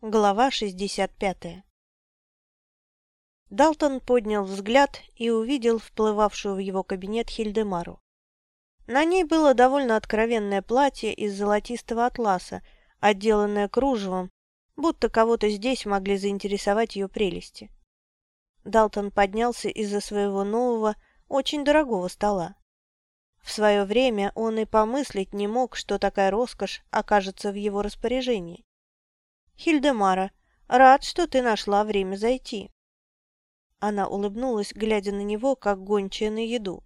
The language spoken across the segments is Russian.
Глава 65 Далтон поднял взгляд и увидел вплывавшую в его кабинет Хильдемару. На ней было довольно откровенное платье из золотистого атласа, отделанное кружевом, будто кого-то здесь могли заинтересовать ее прелести. Далтон поднялся из-за своего нового, очень дорогого стола. В свое время он и помыслить не мог, что такая роскошь окажется в его распоряжении. «Хильдемара, рад, что ты нашла время зайти». Она улыбнулась, глядя на него, как гончая на еду.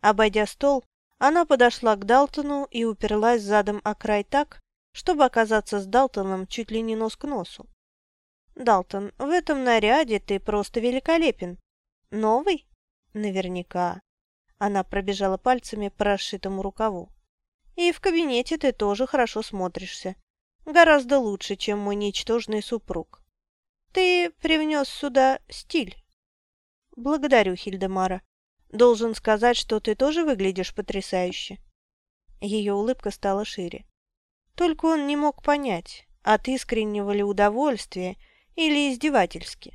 Обойдя стол, она подошла к Далтону и уперлась задом о край так, чтобы оказаться с Далтоном чуть ли не нос к носу. «Далтон, в этом наряде ты просто великолепен. Новый? Наверняка». Она пробежала пальцами по расшитому рукаву. «И в кабинете ты тоже хорошо смотришься. Гораздо лучше, чем мой ничтожный супруг. Ты привнес сюда стиль. Благодарю, Хильдемара. Должен сказать, что ты тоже выглядишь потрясающе. Ее улыбка стала шире. Только он не мог понять, от искреннего ли удовольствия или издевательски.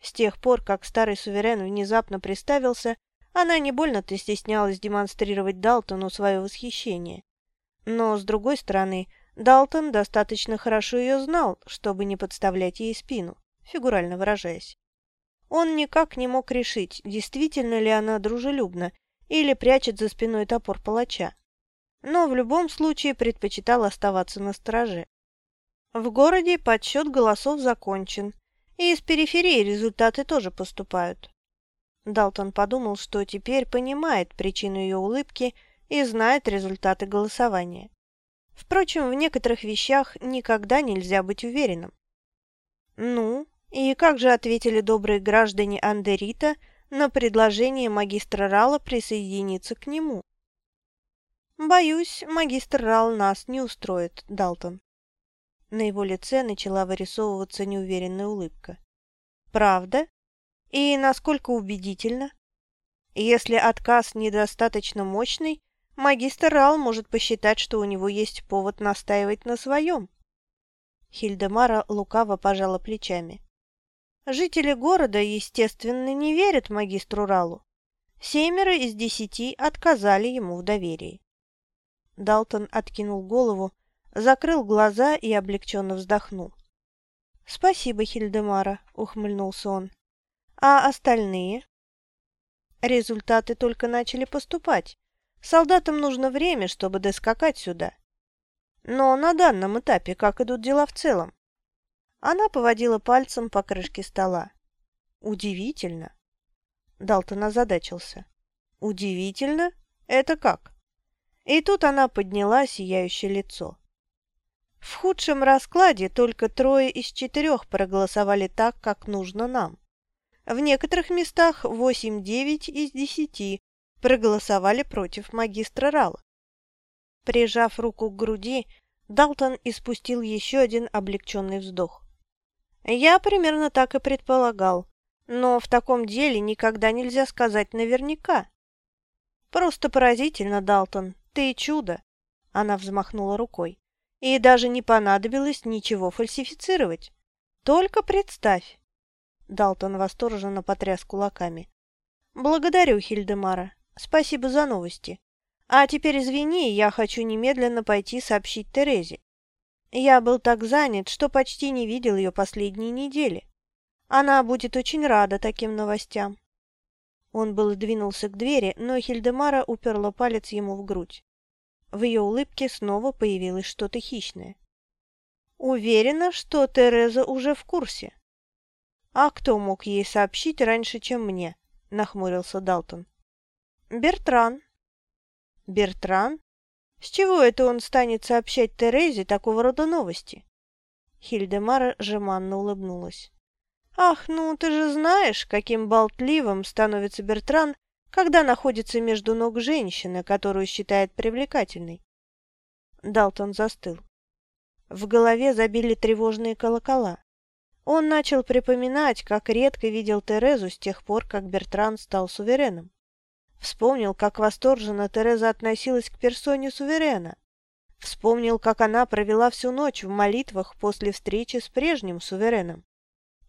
С тех пор, как старый суверен внезапно приставился, она не больно-то стеснялась демонстрировать Далтону свое восхищение. Но, с другой стороны, Далтон достаточно хорошо ее знал, чтобы не подставлять ей спину, фигурально выражаясь. Он никак не мог решить, действительно ли она дружелюбна или прячет за спиной топор палача. Но в любом случае предпочитал оставаться на страже. В городе подсчет голосов закончен, и из периферии результаты тоже поступают. Далтон подумал, что теперь понимает причину ее улыбки и знает результаты голосования. Впрочем, в некоторых вещах никогда нельзя быть уверенным. Ну, и как же ответили добрые граждане Андерита на предложение магистра Рала присоединиться к нему? «Боюсь, магистр Рал нас не устроит, Далтон». На его лице начала вырисовываться неуверенная улыбка. «Правда? И насколько убедительно? Если отказ недостаточно мощный, магистр Рал может посчитать, что у него есть повод настаивать на своем. Хильдемара лукаво пожала плечами. Жители города, естественно, не верят магистру Ралу. Семеро из десяти отказали ему в доверии. Далтон откинул голову, закрыл глаза и облегченно вздохнул. «Спасибо, Хильдемара», — ухмыльнулся он. «А остальные?» Результаты только начали поступать. Солдатам нужно время, чтобы доскакать сюда. Но на данном этапе как идут дела в целом? Она поводила пальцем по крышке стола. Удивительно. Далтон озадачился. Удивительно? Это как? И тут она подняла сияющее лицо. В худшем раскладе только трое из четырех проголосовали так, как нужно нам. В некоторых местах восемь-девять из десяти проголосовали против магистра Рала. Прижав руку к груди, Далтон испустил еще один облегченный вздох. «Я примерно так и предполагал, но в таком деле никогда нельзя сказать наверняка». «Просто поразительно, Далтон, ты чудо!» Она взмахнула рукой. «И даже не понадобилось ничего фальсифицировать. Только представь!» Далтон восторженно потряс кулаками. «Благодарю, Хильдемара. Спасибо за новости. А теперь извини, я хочу немедленно пойти сообщить Терезе. Я был так занят, что почти не видел ее последние недели. Она будет очень рада таким новостям. Он был двинулся к двери, но Хильдемара уперла палец ему в грудь. В ее улыбке снова появилось что-то хищное. «Уверена, что Тереза уже в курсе». «А кто мог ей сообщить раньше, чем мне?» – нахмурился Далтон. Бертран. Бертран? С чего это он станет сообщать Терезе такого рода новости? Хильдемара жеманно улыбнулась. «Ах, ну ты же знаешь, каким болтливым становится Бертран, когда находится между ног женщины, которую считает привлекательной». Далтон застыл. В голове забили тревожные колокола. Он начал припоминать, как редко видел Терезу с тех пор, как Бертран стал сувереном. Вспомнил, как восторженно Тереза относилась к персоне суверена. Вспомнил, как она провела всю ночь в молитвах после встречи с прежним сувереном.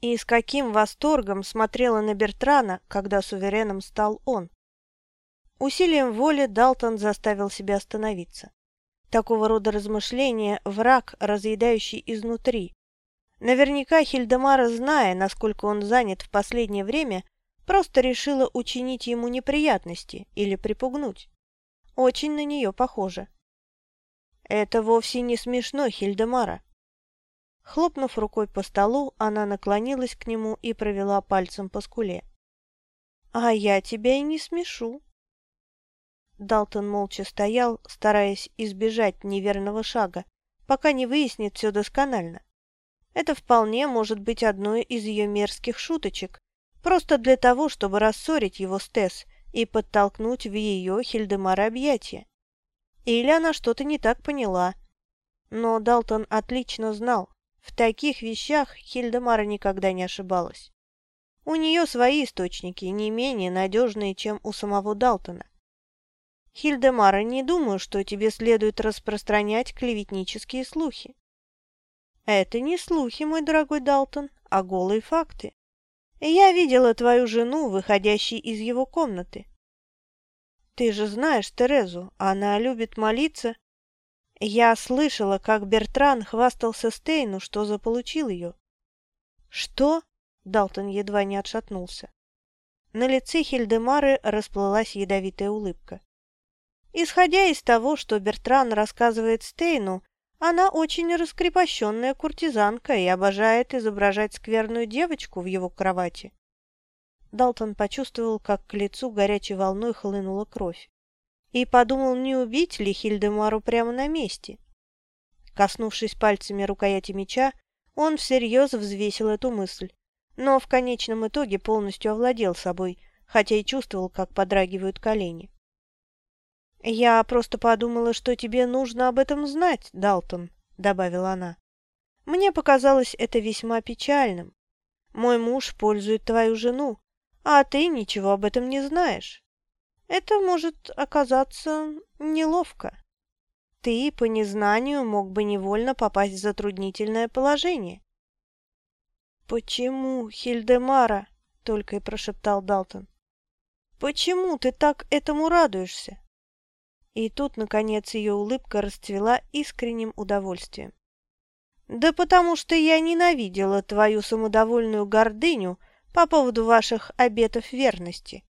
И с каким восторгом смотрела на Бертрана, когда сувереном стал он. Усилием воли Далтон заставил себя остановиться. Такого рода размышления – враг, разъедающий изнутри. Наверняка Хильдемара, зная, насколько он занят в последнее время, просто решила учинить ему неприятности или припугнуть. Очень на нее похоже. «Это вовсе не смешно, Хильдемара». Хлопнув рукой по столу, она наклонилась к нему и провела пальцем по скуле. «А я тебя и не смешу». Далтон молча стоял, стараясь избежать неверного шага, пока не выяснит все досконально. Это вполне может быть одной из ее мерзких шуточек, просто для того, чтобы рассорить его с Тесс и подтолкнуть в ее Хильдемара объятия. Или она что-то не так поняла. Но Далтон отлично знал, в таких вещах Хильдемара никогда не ошибалась. У нее свои источники, не менее надежные, чем у самого Далтона. Хильдемара, не думаю, что тебе следует распространять клеветнические слухи. Это не слухи, мой дорогой Далтон, а голые факты. Я видела твою жену, выходящей из его комнаты. Ты же знаешь Терезу, она любит молиться. Я слышала, как Бертран хвастался Стейну, что заполучил ее. Что? Далтон едва не отшатнулся. На лице Хильдемары расплылась ядовитая улыбка. Исходя из того, что Бертран рассказывает Стейну, она очень раскрепощенная куртизанка и обожает изображать скверную девочку в его кровати. Далтон почувствовал, как к лицу горячей волной хлынула кровь. И подумал, не убить ли Хильдемару прямо на месте. Коснувшись пальцами рукояти меча, он всерьез взвесил эту мысль, но в конечном итоге полностью овладел собой, хотя и чувствовал, как подрагивают колени. «Я просто подумала, что тебе нужно об этом знать, Далтон», — добавила она. «Мне показалось это весьма печальным. Мой муж пользует твою жену, а ты ничего об этом не знаешь. Это может оказаться неловко. Ты по незнанию мог бы невольно попасть в затруднительное положение. «Почему, Хильдемара?» — только и прошептал Далтон. «Почему ты так этому радуешься?» И тут, наконец, ее улыбка расцвела искренним удовольствием. «Да потому что я ненавидела твою самодовольную гордыню, по поводу ваших обетов верности.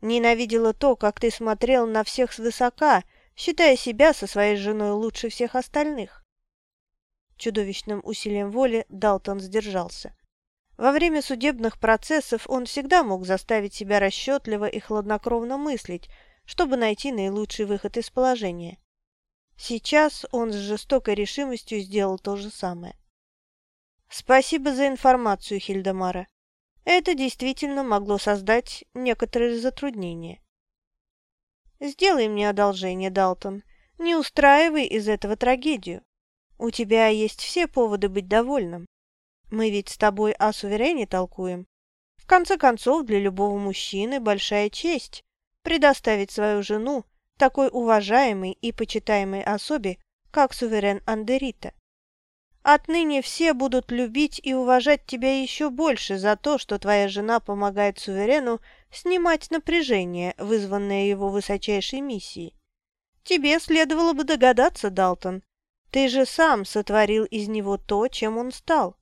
Ненавидела то, как ты смотрел на всех свысока, считая себя со своей женой лучше всех остальных. Чудовищным усилием воли Далтон сдержался. Во время судебных процессов он всегда мог заставить себя расчетливо и хладнокровно мыслить, чтобы найти наилучший выход из положения. Сейчас он с жестокой решимостью сделал то же самое. «Спасибо за информацию, Хильдемара. Это действительно могло создать некоторые затруднения. «Сделай мне одолжение, Далтон. Не устраивай из этого трагедию. У тебя есть все поводы быть довольным. Мы ведь с тобой о суверене толкуем. В конце концов, для любого мужчины большая честь предоставить свою жену такой уважаемой и почитаемой особе, как суверен Андерита. Отныне все будут любить и уважать тебя еще больше за то, что твоя жена помогает суверену снимать напряжение, вызванное его высочайшей миссией. Тебе следовало бы догадаться, Далтон. Ты же сам сотворил из него то, чем он стал.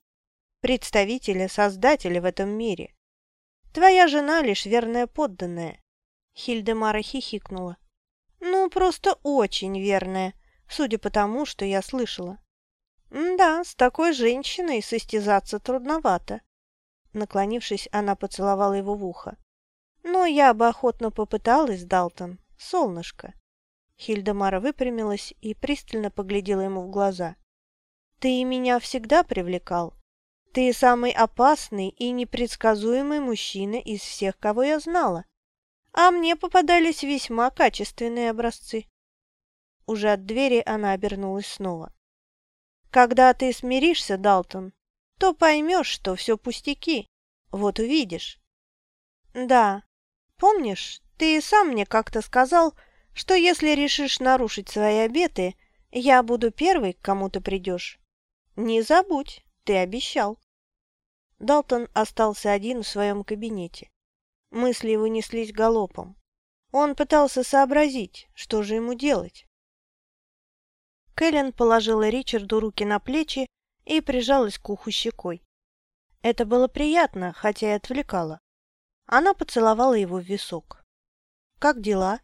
Представителя, создателя в этом мире. Твоя жена лишь верная подданная. Хильдемара хихикнула. Ну, просто очень верная, судя по тому, что я слышала. «Да, с такой женщиной состязаться трудновато». Наклонившись, она поцеловала его в ухо. «Но я бы охотно попыталась, Далтон, солнышко». Хильдемара выпрямилась и пристально поглядела ему в глаза. «Ты меня всегда привлекал. Ты самый опасный и непредсказуемый мужчина из всех, кого я знала. А мне попадались весьма качественные образцы». Уже от двери она обернулась снова. Когда ты смиришься, Далтон, то поймешь, что все пустяки. Вот увидишь. Да. Помнишь, ты сам мне как-то сказал, что если решишь нарушить свои обеты, Я буду первый, к кому ты придешь. Не забудь, ты обещал. Далтон остался один в своем кабинете. Мысли его неслись галопом. Он пытался сообразить, что же ему делать. Кэлен положила Ричарду руки на плечи и прижалась к уху щекой. Это было приятно, хотя и отвлекало. Она поцеловала его в висок. «Как дела?»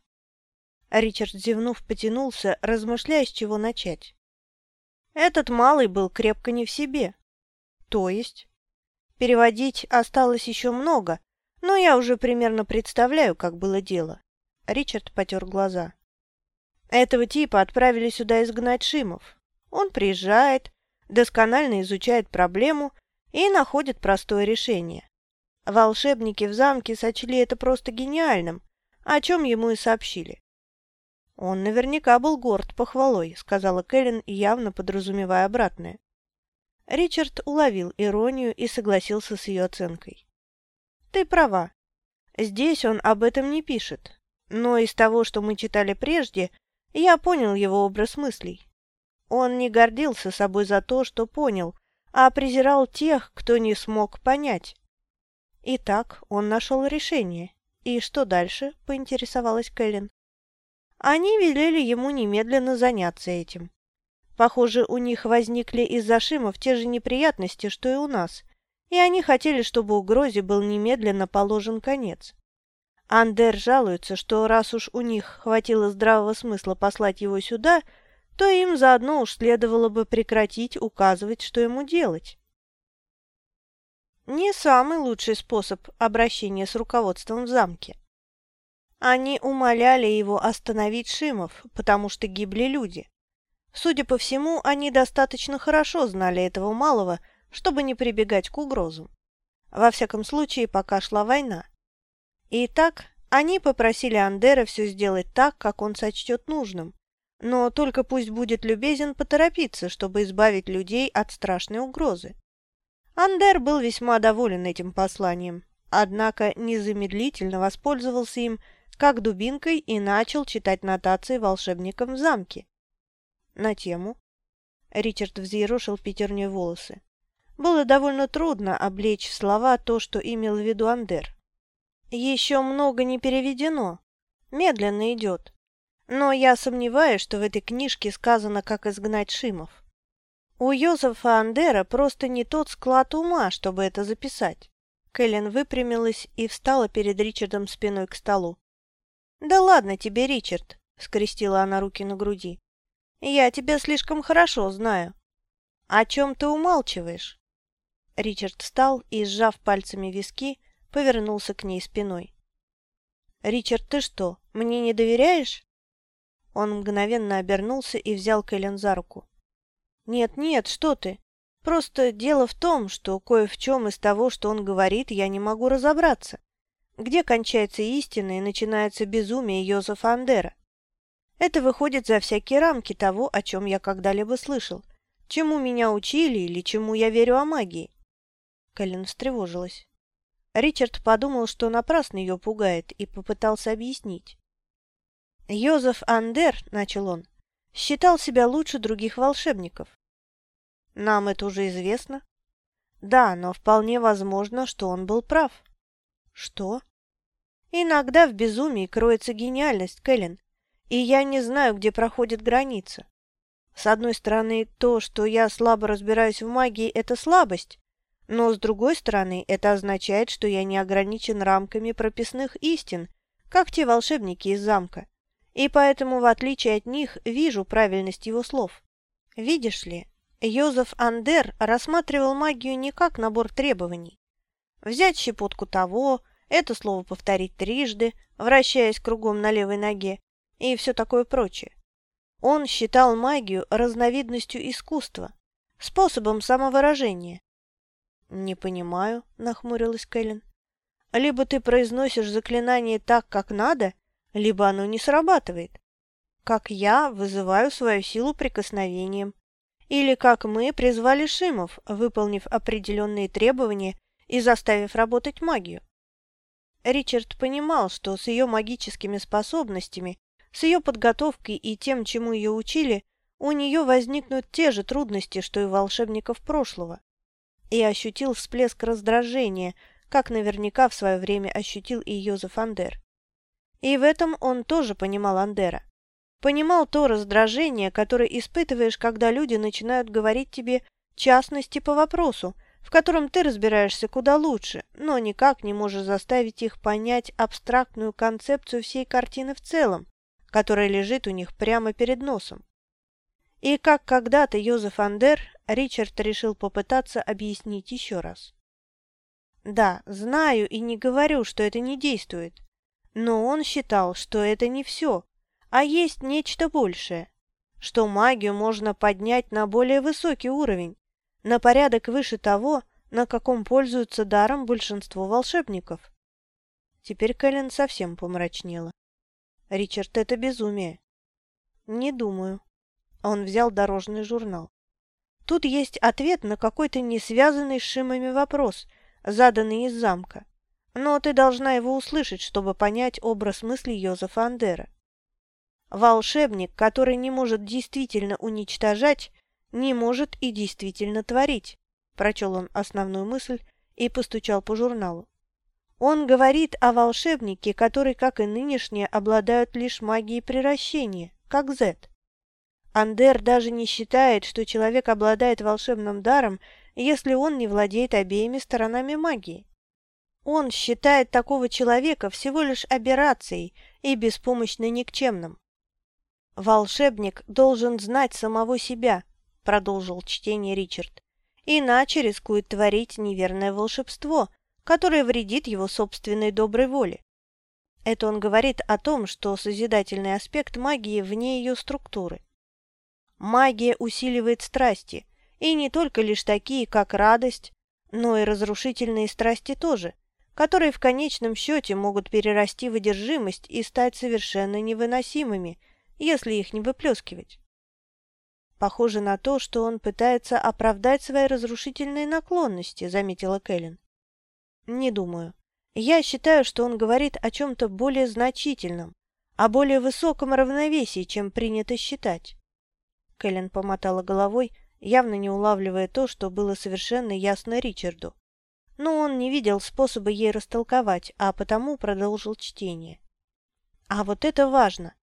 Ричард, зевнув, потянулся, размышляя, с чего начать. Этот малый был крепко не в себе. То есть? Переводить осталось еще много, но я уже примерно представляю, как было дело. Ричард потер глаза. Этого типа отправили сюда изгнать Шимов. Он приезжает, досконально изучает проблему и находит простое решение. Волшебники в замке сочли это просто гениальным, о чем ему и сообщили. «Он наверняка был горд похвалой», — сказала Кэлен, явно подразумевая обратное. Ричард уловил иронию и согласился с ее оценкой. «Ты права. Здесь он об этом не пишет. Но из того, что мы читали прежде, я понял его образ мыслей. Он не гордился собой за то, что понял, а презирал тех, кто не смог понять. Итак, он нашел решение. И что дальше?» — поинтересовалась Кэлен. Они велели ему немедленно заняться этим. Похоже, у них возникли из-за Шимов те же неприятности, что и у нас, и они хотели, чтобы угрозе был немедленно положен конец. Андер жалуется, что раз уж у них хватило здравого смысла послать его сюда, то им заодно уж следовало бы прекратить указывать, что ему делать. Не самый лучший способ обращения с руководством в замке. Они умоляли его остановить Шимов, потому что гибли люди. Судя по всему, они достаточно хорошо знали этого малого, чтобы не прибегать к угрозам. Во всяком случае, пока шла война. Итак, они попросили Андера все сделать так, как он сочтет нужным. Но только пусть будет любезен поторопиться, чтобы избавить людей от страшной угрозы. Андер был весьма доволен этим посланием, однако незамедлительно воспользовался им, как дубинкой и начал читать нотации волшебникам в замке. На тему. Ричард взъерошил пятерней волосы. Было довольно трудно облечь в слова то, что имел в виду Андер. Еще много не переведено. Медленно идет. Но я сомневаюсь, что в этой книжке сказано, как изгнать Шимов. У Йозефа Андера просто не тот склад ума, чтобы это записать. Кэлен выпрямилась и встала перед Ричардом спиной к столу. «Да ладно тебе, Ричард», — скрестила она руки на груди. «Я тебя слишком хорошо знаю. О чем ты умалчиваешь?» Ричард встал и, сжав пальцами виски, повернулся к ней спиной. «Ричард, ты что, мне не доверяешь?» Он мгновенно обернулся и взял Кэлен за руку. «Нет-нет, что ты. Просто дело в том, что кое в чем из того, что он говорит, я не могу разобраться где кончается истина и начинается безумие Йозефа Андера. Это выходит за всякие рамки того, о чем я когда-либо слышал, чему меня учили или чему я верю о магии. Кэлен встревожилась. Ричард подумал, что напрасно ее пугает, и попытался объяснить. Йозеф Андер, начал он, считал себя лучше других волшебников. Нам это уже известно. Да, но вполне возможно, что он был прав. Что? Иногда в безумии кроется гениальность, Кэлен, и я не знаю, где проходит граница. С одной стороны, то, что я слабо разбираюсь в магии, это слабость, но с другой стороны, это означает, что я не ограничен рамками прописных истин, как те волшебники из замка, и поэтому, в отличие от них, вижу правильность его слов. Видишь ли, Йозеф Андер рассматривал магию не как набор требований. Взять щепотку того, это слово повторить трижды, вращаясь кругом на левой ноге, и все такое прочее. Он считал магию разновидностью искусства, способом самовыражения. «Не понимаю», — нахмурилась Кэлен. «Либо ты произносишь заклинание так, как надо, либо оно не срабатывает. Как я вызываю свою силу прикосновением. Или как мы призвали Шимов, выполнив определенные требования и заставив работать магию. Ричард понимал, что с ее магическими способностями, с ее подготовкой и тем, чему ее учили, у нее возникнут те же трудности, что и волшебников прошлого. И ощутил всплеск раздражения, как наверняка в свое время ощутил и Йозеф Андер. И в этом он тоже понимал Андера. Понимал то раздражение, которое испытываешь, когда люди начинают говорить тебе частности по вопросу, в котором ты разбираешься куда лучше, но никак не можешь заставить их понять абстрактную концепцию всей картины в целом, которая лежит у них прямо перед носом. И как когда-то Йозеф Андер, Ричард решил попытаться объяснить еще раз. Да, знаю и не говорю, что это не действует, но он считал, что это не все, а есть нечто большее, что магию можно поднять на более высокий уровень, на порядок выше того, на каком пользуются даром большинство волшебников. Теперь Кэлен совсем помрачнела. Ричард, это безумие. Не думаю. Он взял дорожный журнал. Тут есть ответ на какой-то не связанный с Шимами вопрос, заданный из замка. Но ты должна его услышать, чтобы понять образ мысли Йозефа Андера. Волшебник, который не может действительно уничтожать, не может и действительно творить. Прочел он основную мысль и постучал по журналу. Он говорит о волшебнике, который, как и нынешние, обладают лишь магией приращения, как Зет. Андер даже не считает, что человек обладает волшебным даром, если он не владеет обеими сторонами магии. Он считает такого человека всего лишь аберрацией и беспомощно никчемным. «Волшебник должен знать самого себя», — продолжил чтение Ричард, «иначе рискует творить неверное волшебство, которое вредит его собственной доброй воле. Это он говорит о том, что созидательный аспект магии вне ее структуры. Магия усиливает страсти, и не только лишь такие, как радость, но и разрушительные страсти тоже, которые в конечном счете могут перерасти в одержимость и стать совершенно невыносимыми, если их не выплескивать. Похоже на то, что он пытается оправдать свои разрушительные наклонности, заметила Кэлен. Не думаю. Я считаю, что он говорит о чем-то более значительном, о более высоком равновесии, чем принято считать. Кэлен помотала головой, явно не улавливая то, что было совершенно ясно Ричарду. Но он не видел способа ей растолковать, а потому продолжил чтение. А вот это важно.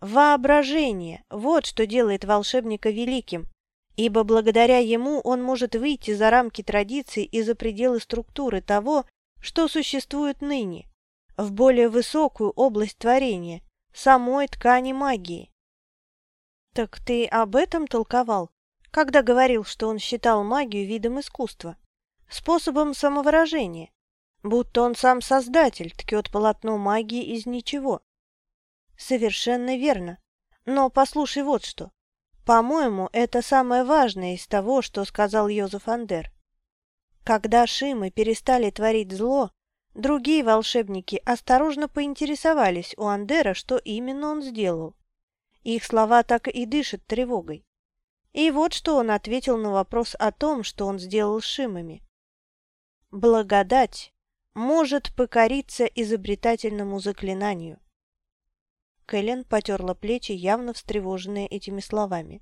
Воображение – вот что делает волшебника великим, ибо благодаря ему он может выйти за рамки традиций и за пределы структуры того, что существует ныне, в более высокую область творения, самой ткани магии. Так ты об этом толковал, когда говорил, что он считал магию видом искусства, способом самовыражения, будто он сам создатель ткет полотно магии из ничего. Совершенно верно. Но послушай вот что. По-моему, это самое важное из того, что сказал Йозеф Андер. Когда Шимы перестали творить зло, другие волшебники осторожно поинтересовались у Андера, что именно он сделал. Их слова так и дышат тревогой. И вот что он ответил на вопрос о том, что он сделал с Шимами. «Благодать может покориться изобретательному заклинанию». Кэлен потерла плечи, явно встревоженные этими словами.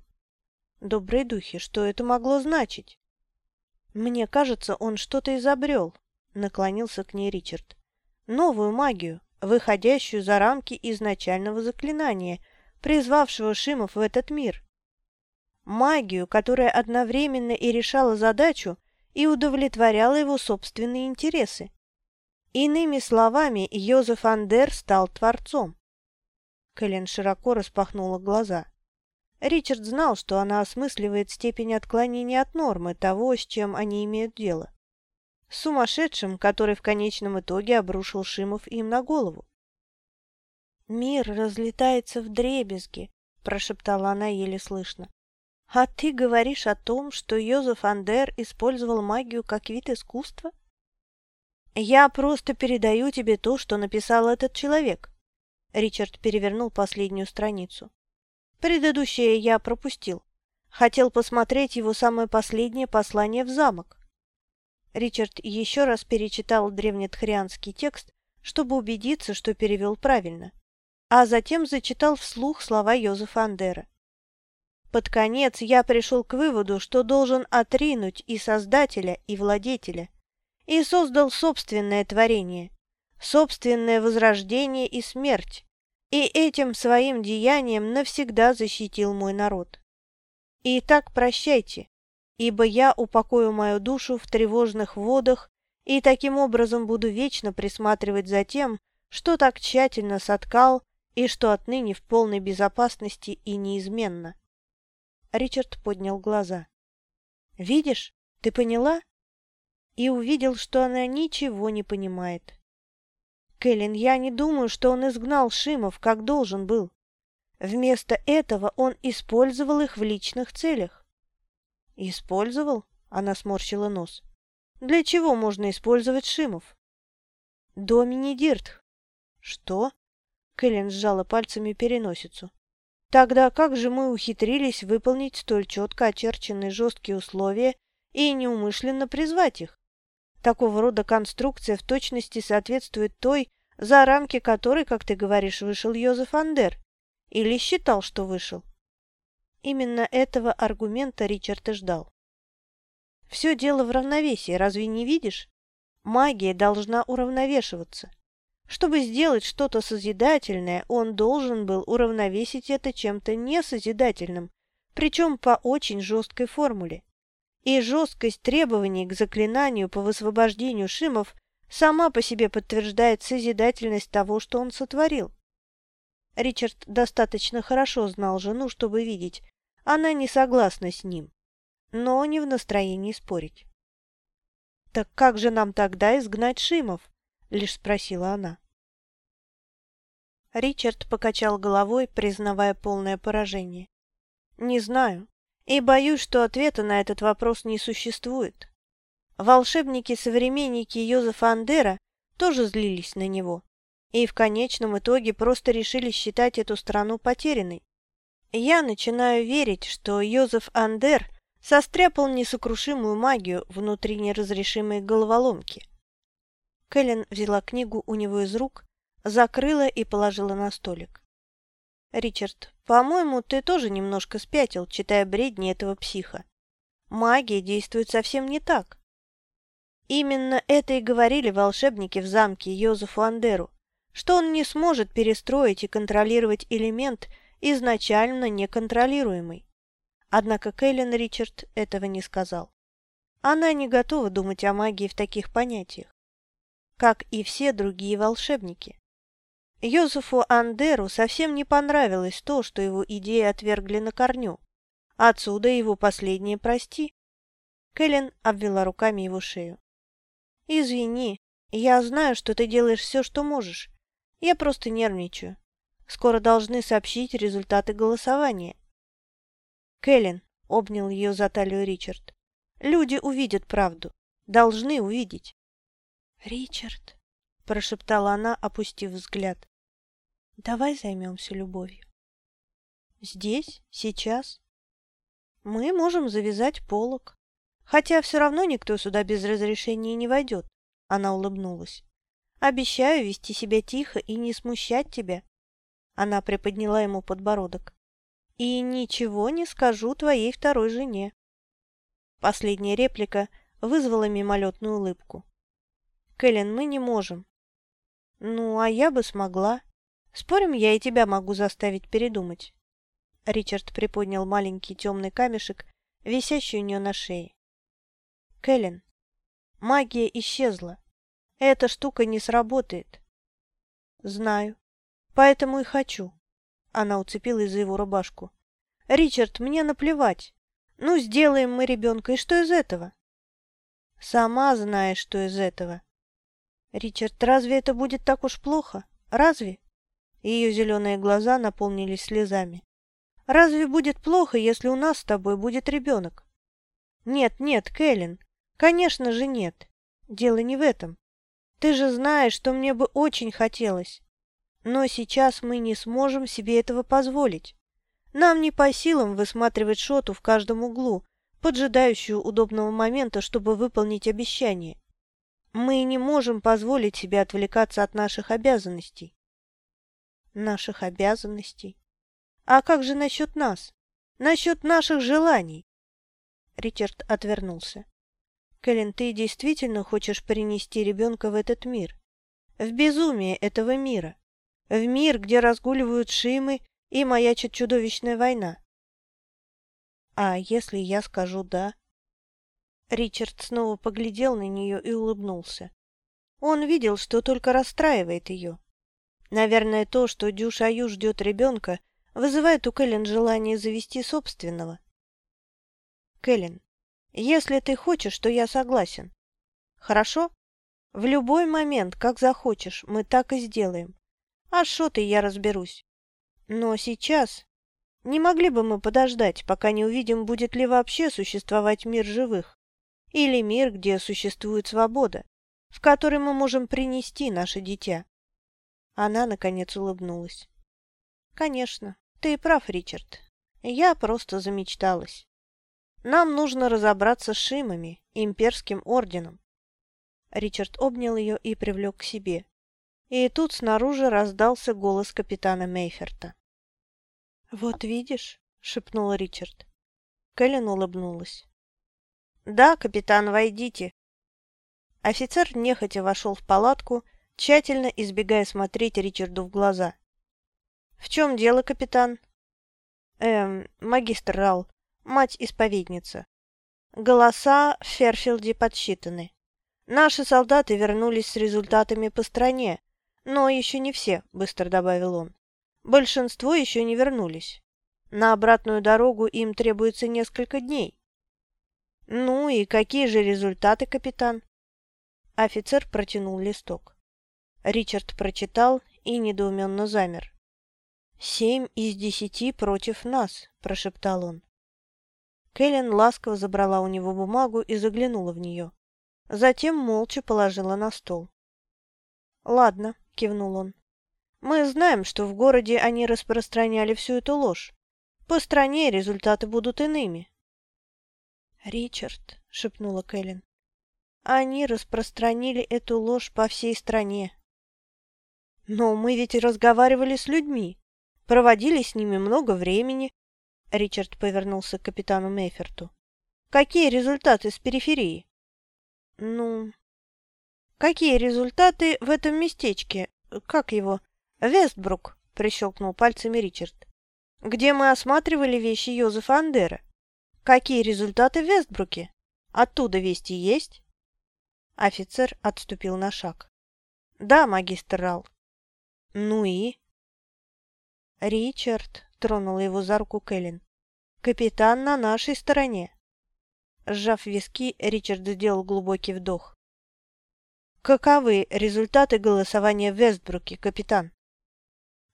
«Добрые духи, что это могло значить?» «Мне кажется, он что-то изобрел», — наклонился к ней Ричард. «Новую магию, выходящую за рамки изначального заклинания, призвавшего Шимов в этот мир. Магию, которая одновременно и решала задачу, и удовлетворяла его собственные интересы. Иными словами, Йозеф Андер стал творцом. Кэлен широко распахнула глаза. Ричард знал, что она осмысливает степень отклонения от нормы того, с чем они имеют дело. Сумасшедшим, который в конечном итоге обрушил Шимов им на голову. «Мир разлетается в дребезги», – прошептала она еле слышно. «А ты говоришь о том, что Йозеф Андер использовал магию как вид искусства?» «Я просто передаю тебе то, что написал этот человек», Ричард перевернул последнюю страницу. Предыдущее я пропустил. Хотел посмотреть его самое последнее послание в замок. Ричард еще раз перечитал древнетхрианский текст, чтобы убедиться, что перевел правильно, а затем зачитал вслух слова Йозефа Андера. Под конец я пришел к выводу, что должен отринуть и создателя, и владетеля, и создал собственное творение, собственное возрождение и смерть, и этим своим деянием навсегда защитил мой народ. И так прощайте, ибо я упокою мою душу в тревожных водах и таким образом буду вечно присматривать за тем, что так тщательно соткал и что отныне в полной безопасности и неизменно. Ричард поднял глаза. «Видишь? Ты поняла?» И увидел, что она ничего не понимает. «Кэлен, я не думаю, что он изгнал Шимов, как должен был. Вместо этого он использовал их в личных целях». «Использовал?» — она сморщила нос. «Для чего можно использовать Шимов?» «Домини Дирт». «Что?» — Кэлен сжала пальцами переносицу. Тогда как же мы ухитрились выполнить столь четко очерченные жесткие условия и неумышленно призвать их? Такого рода конструкция в точности соответствует той, за рамки которой, как ты говоришь, вышел Йозеф Андер. Или считал, что вышел. Именно этого аргумента Ричард и ждал. Все дело в равновесии, разве не видишь? Магия должна уравновешиваться. Чтобы сделать что-то созидательное, он должен был уравновесить это чем-то несозидательным, причем по очень жесткой формуле. И жесткость требований к заклинанию по высвобождению Шимов сама по себе подтверждает созидательность того, что он сотворил. Ричард достаточно хорошо знал жену, чтобы видеть, она не согласна с ним, но не в настроении спорить. «Так как же нам тогда изгнать Шимов?» — лишь спросила она. Ричард покачал головой, признавая полное поражение. «Не знаю, и боюсь, что ответа на этот вопрос не существует. Волшебники-современники Йозефа Андера тоже злились на него, и в конечном итоге просто решили считать эту страну потерянной. Я начинаю верить, что Йозеф Андер состряпал несокрушимую магию внутри неразрешимой головоломки. Кэлен взяла книгу у него из рук, закрыла и положила на столик. «Ричард, по-моему, ты тоже немножко спятил, читая бредни этого психа. Магия действует совсем не так». Именно это и говорили волшебники в замке Йозефу Андеру, что он не сможет перестроить и контролировать элемент, изначально неконтролируемый. Однако Кэлен Ричард этого не сказал. Она не готова думать о магии в таких понятиях как и все другие волшебники. Йозефу Андеру совсем не понравилось то, что его идеи отвергли на корню. Отсюда его последнее «прости». Кэлен обвела руками его шею. «Извини, я знаю, что ты делаешь все, что можешь. Я просто нервничаю. Скоро должны сообщить результаты голосования». «Кэлен», — обнял ее за талию Ричард, — «люди увидят правду. Должны увидеть». «Ричард», — прошептала она, опустив взгляд, — «давай займемся любовью». «Здесь? Сейчас?» «Мы можем завязать полок. Хотя все равно никто сюда без разрешения не войдет», — она улыбнулась. «Обещаю вести себя тихо и не смущать тебя». Она приподняла ему подбородок. «И ничего не скажу твоей второй жене». Последняя реплика вызвала мимолетную улыбку. Кэлен, мы не можем. Ну, а я бы смогла. Спорим, я и тебя могу заставить передумать. Ричард приподнял маленький темный камешек, висящий у нее на шее. Кэлен, магия исчезла. Эта штука не сработает. Знаю. Поэтому и хочу. Она уцепилась за его рубашку. Ричард, мне наплевать. Ну, сделаем мы ребенка, и что из этого? Сама знаешь, что из этого. «Ричард, разве это будет так уж плохо? Разве?» Ее зеленые глаза наполнились слезами. «Разве будет плохо, если у нас с тобой будет ребенок?» «Нет, нет, Кэлен, конечно же нет. Дело не в этом. Ты же знаешь, что мне бы очень хотелось. Но сейчас мы не сможем себе этого позволить. Нам не по силам высматривать Шоту в каждом углу, поджидающую удобного момента, чтобы выполнить обещание. Мы не можем позволить себе отвлекаться от наших обязанностей. Наших обязанностей? А как же насчет нас? Насчет наших желаний. Ричард отвернулся. Кэлен, ты действительно хочешь принести ребенка в этот мир? В безумие этого мира? В мир, где разгуливают шимы и маячит чудовищная война? А если я скажу «да»? Ричард снова поглядел на нее и улыбнулся. Он видел, что только расстраивает ее. Наверное, то, что Дюшаю ждет ребенка, вызывает у Кэлен желание завести собственного. Кэлен, если ты хочешь, то я согласен. Хорошо? В любой момент, как захочешь, мы так и сделаем. А что ты, я разберусь. Но сейчас... Не могли бы мы подождать, пока не увидим, будет ли вообще существовать мир живых? Или мир, где существует свобода, в который мы можем принести наше дитя? Она, наконец, улыбнулась. «Конечно, ты прав, Ричард. Я просто замечталась. Нам нужно разобраться с Шимами, имперским орденом». Ричард обнял ее и привлек к себе. И тут снаружи раздался голос капитана Мейферта. «Вот видишь», — шепнул Ричард. Кэлен улыбнулась. «Да, капитан, войдите». Офицер нехотя вошел в палатку, тщательно избегая смотреть Ричарду в глаза. «В чем дело, капитан?» «Эм, магистр Рал, мать-исповедница. Голоса в Ферфилде подсчитаны. Наши солдаты вернулись с результатами по стране, но еще не все», — быстро добавил он. «Большинство еще не вернулись. На обратную дорогу им требуется несколько дней». «Ну и какие же результаты, капитан?» Офицер протянул листок. Ричард прочитал и недоуменно замер. «Семь из десяти против нас», – прошептал он. Кэлен ласково забрала у него бумагу и заглянула в нее. Затем молча положила на стол. «Ладно», – кивнул он. «Мы знаем, что в городе они распространяли всю эту ложь. По стране результаты будут иными». «Ричард», – шепнула Кэлен, – «они распространили эту ложь по всей стране. «Но мы ведь разговаривали с людьми, проводили с ними много времени». Ричард повернулся к капитану Мейферту. «Какие результаты с периферии?» «Ну...» «Какие результаты в этом местечке? Как его?» «Вестбрук», — прищелкнул пальцами Ричард. «Где мы осматривали вещи Йозефа Андера. Какие результаты в Вестбруке? Оттуда вести есть?» Офицер отступил на шаг. «Да, магистр Рал, «Ну и?» «Ричард», — тронула его за руку Кэлен, — «капитан на нашей стороне». Сжав виски, Ричард сделал глубокий вдох. «Каковы результаты голосования в Вестбруке, капитан?»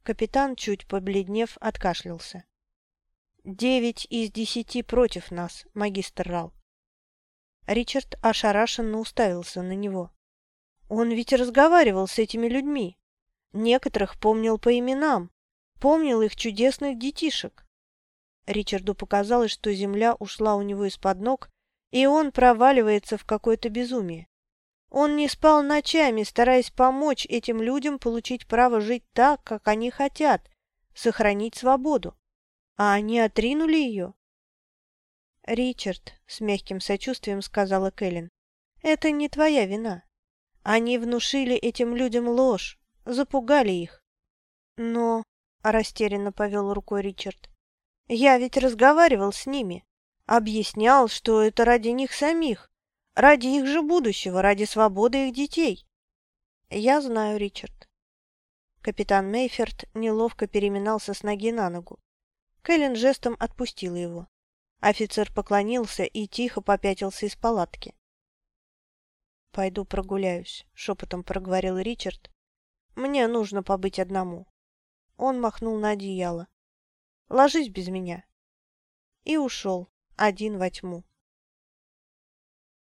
Капитан, чуть побледнев, откашлялся. «Девять из десяти против нас, магистр Рал». Ричард ошарашенно уставился на него. «Он ведь разговаривал с этими людьми». Некоторых помнил по именам, помнил их чудесных детишек. Ричарду показалось, что земля ушла у него из-под ног, и он проваливается в какое-то безумие. Он не спал ночами, стараясь помочь этим людям получить право жить так, как они хотят, сохранить свободу. А они отринули ее. «Ричард», — с мягким сочувствием сказала Кэлен, — «это не твоя вина. Они внушили этим людям ложь, запугали их. Но, — растерянно повел рукой Ричард, — я ведь разговаривал с ними, объяснял, что это ради них самих, ради их же будущего, ради свободы их детей. Я знаю, Ричард. Капитан Мейферт неловко переминался с ноги на ногу. Кэлен жестом отпустила его. Офицер поклонился и тихо попятился из палатки. «Пойду прогуляюсь», — шепотом проговорил Ричард, мне нужно побыть одному. Он махнул на одеяло. Ложись без меня. И ушел, один во тьму.